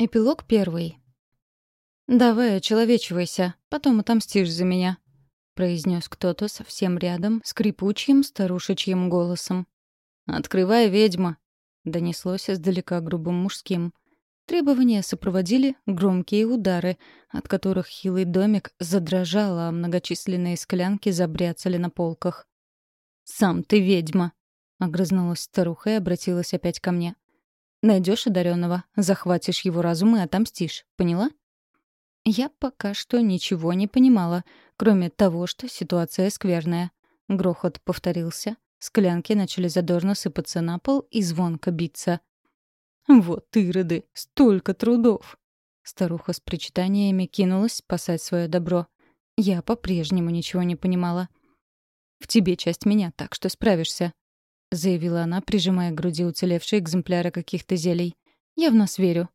Эпилог первый. «Давай, очеловечивайся, потом отомстишь за меня», — произнес кто-то совсем рядом, скрипучим старушечьим голосом. «Открывай, ведьма», — донеслось издалека грубым мужским. Требования сопроводили громкие удары, от которых хилый домик задрожал, а многочисленные склянки забряцали на полках. «Сам ты ведьма», — огрызнулась старуха и обратилась опять ко мне. Найдешь одаренного, захватишь его разум и отомстишь. Поняла? Я пока что ничего не понимала, кроме того, что ситуация скверная. Грохот повторился. Склянки начали задорно сыпаться на пол и звонко биться. «Вот ироды! Столько трудов!» Старуха с причитаниями кинулась спасать свое добро. Я по-прежнему ничего не понимала. «В тебе часть меня, так что справишься», — заявила она, прижимая к груди уцелевшие экземпляры каких-то зелий. «Я в нас верю».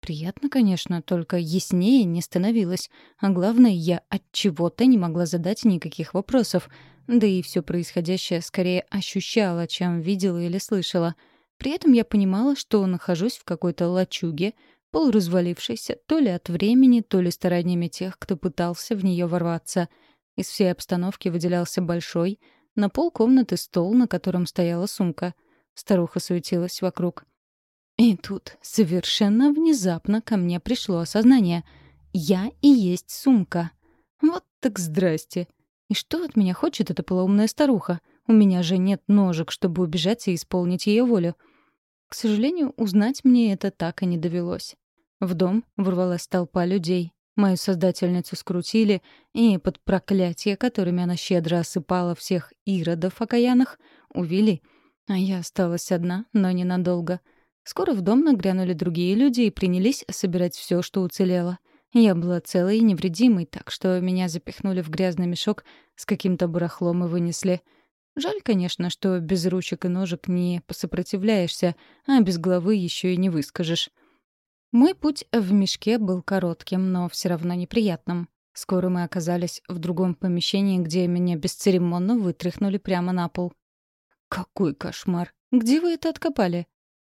Приятно, конечно, только яснее не становилось. А главное, я от чего-то не могла задать никаких вопросов. Да и все происходящее скорее ощущала, чем видела или слышала. При этом я понимала, что нахожусь в какой-то лачуге, полуразвалившейся то ли от времени, то ли стараниями тех, кто пытался в нее ворваться. Из всей обстановки выделялся большой, на пол комнаты стол, на котором стояла сумка. Старуха суетилась вокруг. И тут совершенно внезапно ко мне пришло осознание. Я и есть сумка. Вот так здрасте. И что от меня хочет эта полоумная старуха? У меня же нет ножек, чтобы убежать и исполнить ее волю. К сожалению, узнать мне это так и не довелось. В дом ворвалась толпа людей. Мою создательницу скрутили, и под проклятие, которыми она щедро осыпала всех иродов окаянных, увели. А я осталась одна, но ненадолго. Скоро в дом нагрянули другие люди и принялись собирать все, что уцелело. Я была целой и невредимой, так что меня запихнули в грязный мешок с каким-то барахлом и вынесли. Жаль, конечно, что без ручек и ножек не посопротивляешься, а без головы еще и не выскажешь. Мой путь в мешке был коротким, но все равно неприятным. Скоро мы оказались в другом помещении, где меня бесцеремонно вытряхнули прямо на пол. «Какой кошмар! Где вы это откопали?»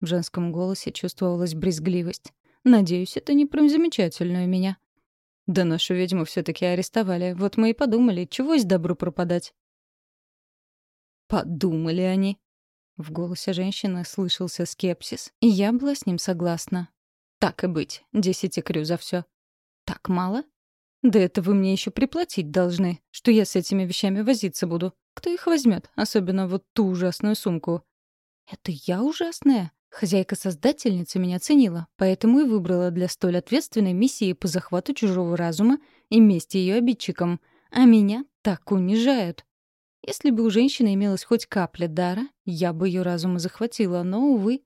В женском голосе чувствовалась брезгливость. «Надеюсь, это не про замечательную меня». «Да нашу ведьму все таки арестовали. Вот мы и подумали, чего из добру пропадать». «Подумали они». В голосе женщины слышался скепсис, и я была с ним согласна. Так и быть, десять икрю за все. Так мало? Да это вы мне еще приплатить должны, что я с этими вещами возиться буду. Кто их возьмет, особенно вот ту ужасную сумку? Это я ужасная? Хозяйка-создательница меня ценила, поэтому и выбрала для столь ответственной миссии по захвату чужого разума и мести ее обидчикам. А меня так унижают. Если бы у женщины имелась хоть капля дара, я бы ее разума захватила, но, увы,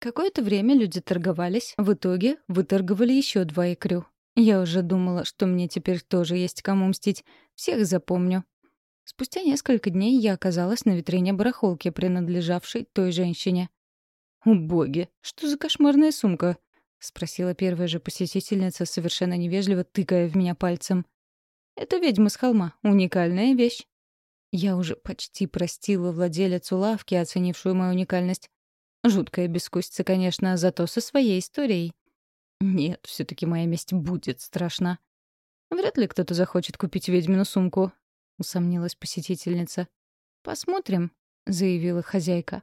Какое-то время люди торговались, в итоге выторговали еще два икрю. Я уже думала, что мне теперь тоже есть кому мстить. Всех запомню. Спустя несколько дней я оказалась на витрине барахолки, принадлежавшей той женщине. «О, боги, что за кошмарная сумка?» — спросила первая же посетительница, совершенно невежливо тыкая в меня пальцем. «Это ведьма с холма. Уникальная вещь». Я уже почти простила владелицу лавки, оценившую мою уникальность. Жуткая бескусица, конечно, зато со своей историей. Нет, все таки моя месть будет страшна. Вряд ли кто-то захочет купить ведьмину сумку, — усомнилась посетительница. «Посмотрим», — заявила хозяйка.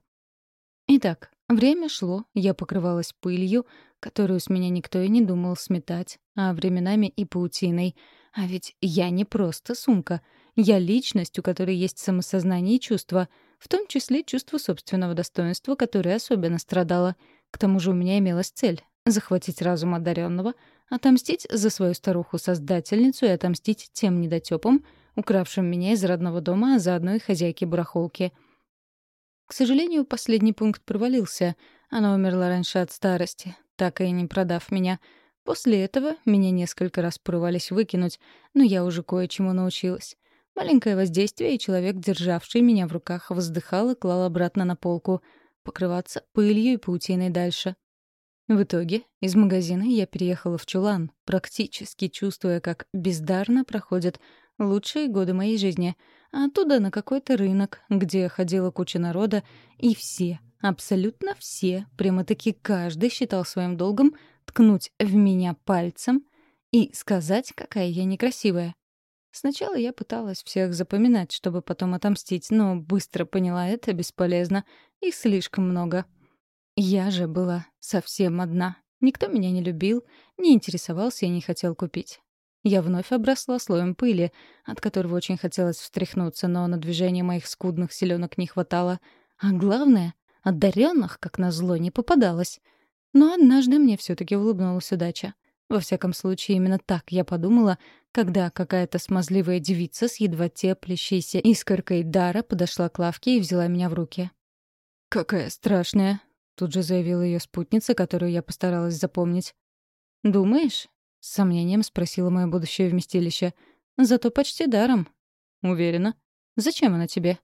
Итак, время шло, я покрывалась пылью, которую с меня никто и не думал сметать, а временами и паутиной. А ведь я не просто сумка. Я личность, у которой есть самосознание и чувства — в том числе чувство собственного достоинства, которое особенно страдало. К тому же у меня имелась цель — захватить разум одаренного, отомстить за свою старуху-создательницу и отомстить тем недотёпам, укравшим меня из родного дома, а заодно и хозяйки барахолки. К сожалению, последний пункт провалился. Она умерла раньше от старости, так и не продав меня. После этого меня несколько раз порывались выкинуть, но я уже кое-чему научилась. Маленькое воздействие, и человек, державший меня в руках, вздыхал и клал обратно на полку, покрываться пылью и паутиной дальше. В итоге из магазина я переехала в чулан, практически чувствуя, как бездарно проходят лучшие годы моей жизни, а оттуда на какой-то рынок, где ходила куча народа, и все, абсолютно все, прямо-таки каждый считал своим долгом ткнуть в меня пальцем и сказать, какая я некрасивая. Сначала я пыталась всех запоминать, чтобы потом отомстить, но быстро поняла, это бесполезно. Их слишком много. Я же была совсем одна. Никто меня не любил, не интересовался и не хотел купить. Я вновь обросла слоем пыли, от которого очень хотелось встряхнуться, но на движение моих скудных селенок не хватало. А главное, одаренных, как назло, не попадалось. Но однажды мне все таки улыбнулась удача. Во всяком случае, именно так я подумала, когда какая-то смазливая девица с едва теплящейся искоркой дара подошла к лавке и взяла меня в руки. «Какая страшная!» — тут же заявила ее спутница, которую я постаралась запомнить. «Думаешь?» — с сомнением спросила мое будущее вместилище. «Зато почти даром». «Уверена. Зачем она тебе?»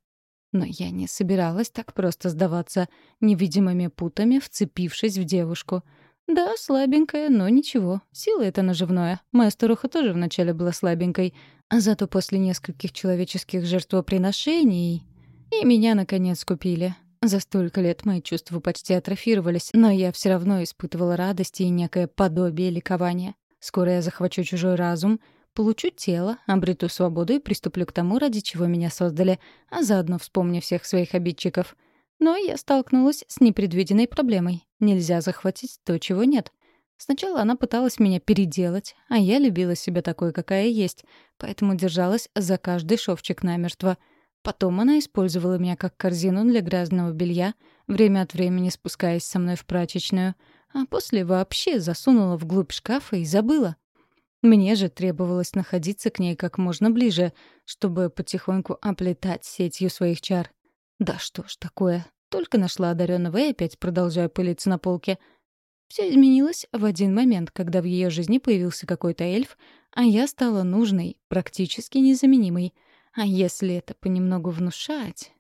Но я не собиралась так просто сдаваться, невидимыми путами вцепившись в девушку. Да, слабенькая, но ничего. Сила это наживное. Моя старуха тоже вначале была слабенькой. А зато после нескольких человеческих жертвоприношений... И меня, наконец, купили. За столько лет мои чувства почти атрофировались, но я все равно испытывала радость и некое подобие ликования. Скоро я захвачу чужой разум, получу тело, обрету свободу и приступлю к тому, ради чего меня создали, а заодно вспомню всех своих обидчиков. Но я столкнулась с непредвиденной проблемой. Нельзя захватить то, чего нет. Сначала она пыталась меня переделать, а я любила себя такой, какая есть, поэтому держалась за каждый шовчик намертво — Потом она использовала меня как корзину для грязного белья, время от времени спускаясь со мной в прачечную, а после вообще засунула вглубь шкафа и забыла. Мне же требовалось находиться к ней как можно ближе, чтобы потихоньку оплетать сетью своих чар. Да что ж такое, только нашла одаренного и опять продолжаю пылиться на полке. Все изменилось в один момент, когда в ее жизни появился какой-то эльф, а я стала нужной, практически незаменимой — а если это понемногу внушать?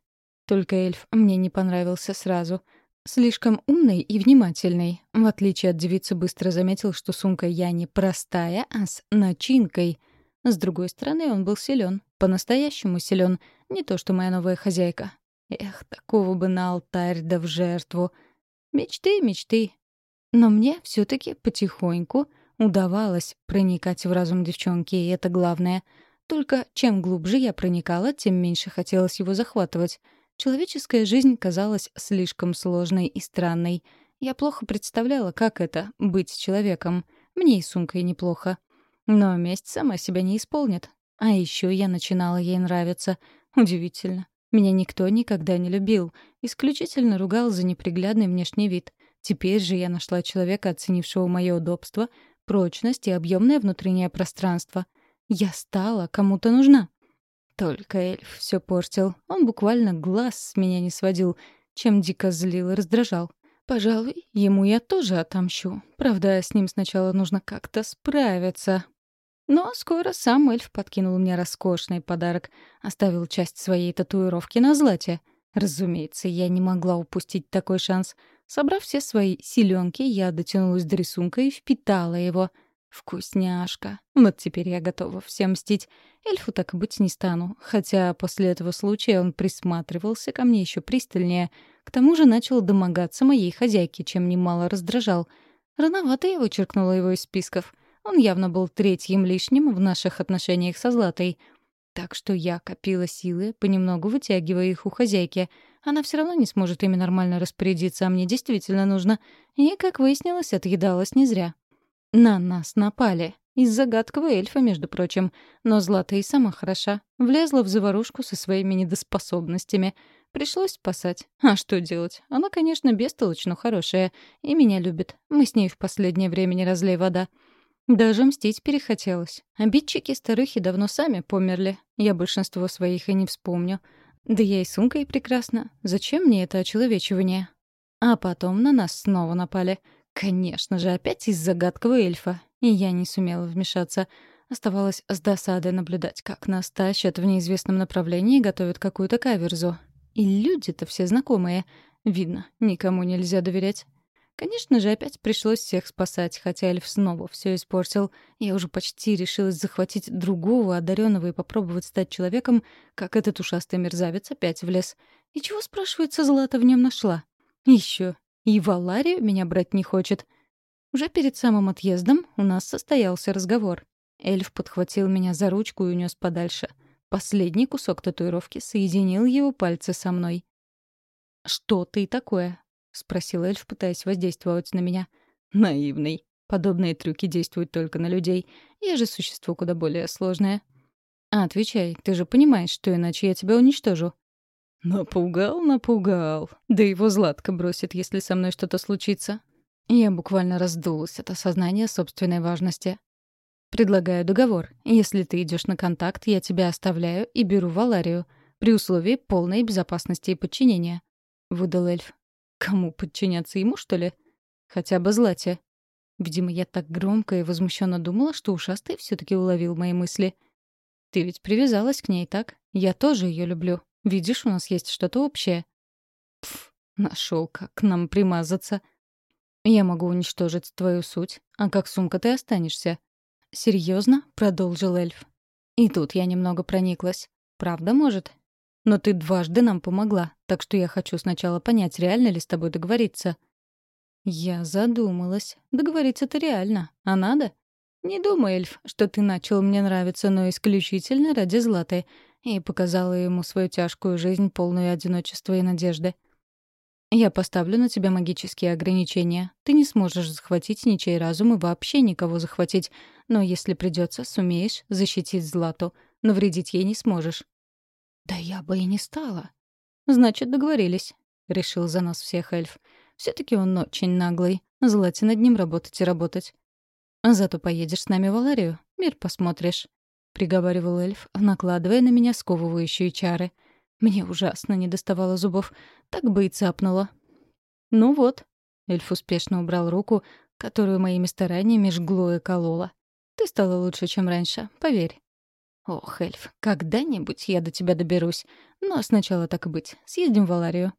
Только эльф мне не понравился сразу. Слишком умный и внимательный. В отличие от девицы, быстро заметил, что сумка я не простая, а с начинкой. С другой стороны, он был силен, по-настоящему силен, не то что моя новая хозяйка. Эх, такого бы на алтарь да в жертву. Мечты, мечты. Но мне все таки потихоньку удавалось проникать в разум девчонки, и это главное — только чем глубже я проникала, тем меньше хотелось его захватывать. Человеческая жизнь казалась слишком сложной и странной. Я плохо представляла, как это — быть человеком. Мне и сумкой неплохо. Но месть сама себя не исполнит. А еще я начинала ей нравиться. Удивительно. Меня никто никогда не любил. Исключительно ругал за неприглядный внешний вид. Теперь же я нашла человека, оценившего мое удобство, прочность и объемное внутреннее пространство — я стала кому-то нужна. Только эльф все портил. Он буквально глаз с меня не сводил, чем дико злил и раздражал. Пожалуй, ему я тоже отомщу. Правда, с ним сначала нужно как-то справиться. Но скоро сам эльф подкинул мне роскошный подарок, оставил часть своей татуировки на злате. Разумеется, я не могла упустить такой шанс. Собрав все свои силёнки, я дотянулась до рисунка и впитала его — Вкусняшка. Вот теперь я готова всем мстить. Эльфу так быть не стану. Хотя после этого случая он присматривался ко мне еще пристальнее. К тому же начал домогаться моей хозяйки, чем немало раздражал. Рановато я вычеркнула его из списков. Он явно был третьим лишним в наших отношениях со Златой. Так что я копила силы, понемногу вытягивая их у хозяйки. Она все равно не сможет ими нормально распорядиться, а мне действительно нужно. И, как выяснилось, отъедалась не зря. На нас напали. Из-за гадкого эльфа, между прочим. Но Злата и сама хороша. Влезла в заварушку со своими недоспособностями. Пришлось спасать. А что делать? Она, конечно, бестолочь, хорошая. И меня любит. Мы с ней в последнее время не разлей вода. Даже мстить перехотелось. Обидчики старухи давно сами померли. Я большинство своих и не вспомню. Да я и сумкой прекрасно. Зачем мне это очеловечивание? А потом на нас снова напали. Конечно же, опять из-за гадкого эльфа. И я не сумела вмешаться. Оставалось с досадой наблюдать, как нас тащат в неизвестном направлении и готовят какую-то каверзу. И люди-то все знакомые. Видно, никому нельзя доверять. Конечно же, опять пришлось всех спасать, хотя эльф снова все испортил. Я уже почти решилась захватить другого одаренного и попробовать стать человеком, как этот ушастый мерзавец опять влез. И чего, спрашивается, Злата в нем нашла? Еще и Валария меня брать не хочет. Уже перед самым отъездом у нас состоялся разговор. Эльф подхватил меня за ручку и унес подальше. Последний кусок татуировки соединил его пальцы со мной. «Что ты такое?» — спросил эльф, пытаясь воздействовать на меня. «Наивный. Подобные трюки действуют только на людей. Я же существо куда более сложное». «А, отвечай, ты же понимаешь, что иначе я тебя уничтожу». «Напугал, напугал. Да его Златка бросит, если со мной что-то случится. Я буквально раздулась от осознания собственной важности. Предлагаю договор. Если ты идешь на контакт, я тебя оставляю и беру Валарию, при условии полной безопасности и подчинения. Выдал эльф. Кому подчиняться ему, что ли? Хотя бы Злате. Видимо, я так громко и возмущенно думала, что ушастый все таки уловил мои мысли. Ты ведь привязалась к ней, так? Я тоже ее люблю. Видишь, у нас есть что-то общее. Пф, нашел, как к нам примазаться. Я могу уничтожить твою суть, а как сумка ты останешься. Серьезно? продолжил эльф. И тут я немного прониклась. Правда, может? Но ты дважды нам помогла, так что я хочу сначала понять, реально ли с тобой договориться. Я задумалась. Договориться-то реально. А надо? Не думай, эльф, что ты начал мне нравиться, но исключительно ради Златы. И показала ему свою тяжкую жизнь, полную одиночества и надежды. Я поставлю на тебя магические ограничения. Ты не сможешь захватить ничей разум и вообще никого захватить. Но если придется, сумеешь защитить Злату. Но вредить ей не сможешь. Да я бы и не стала. Значит, договорились. Решил за нас всех эльф. все таки он очень наглый. Злате над ним работать и работать. Зато поедешь с нами в Аларию. Мир посмотришь. Приговаривал эльф, накладывая на меня сковывающие чары — мне ужасно не доставало зубов. Так бы и цапнуло. «Ну вот». Эльф успешно убрал руку, которую моими стараниями жгло и кололо. «Ты стала лучше, чем раньше, поверь». «Ох, эльф, когда-нибудь я до тебя доберусь. Но сначала так и быть. Съездим в Аларию.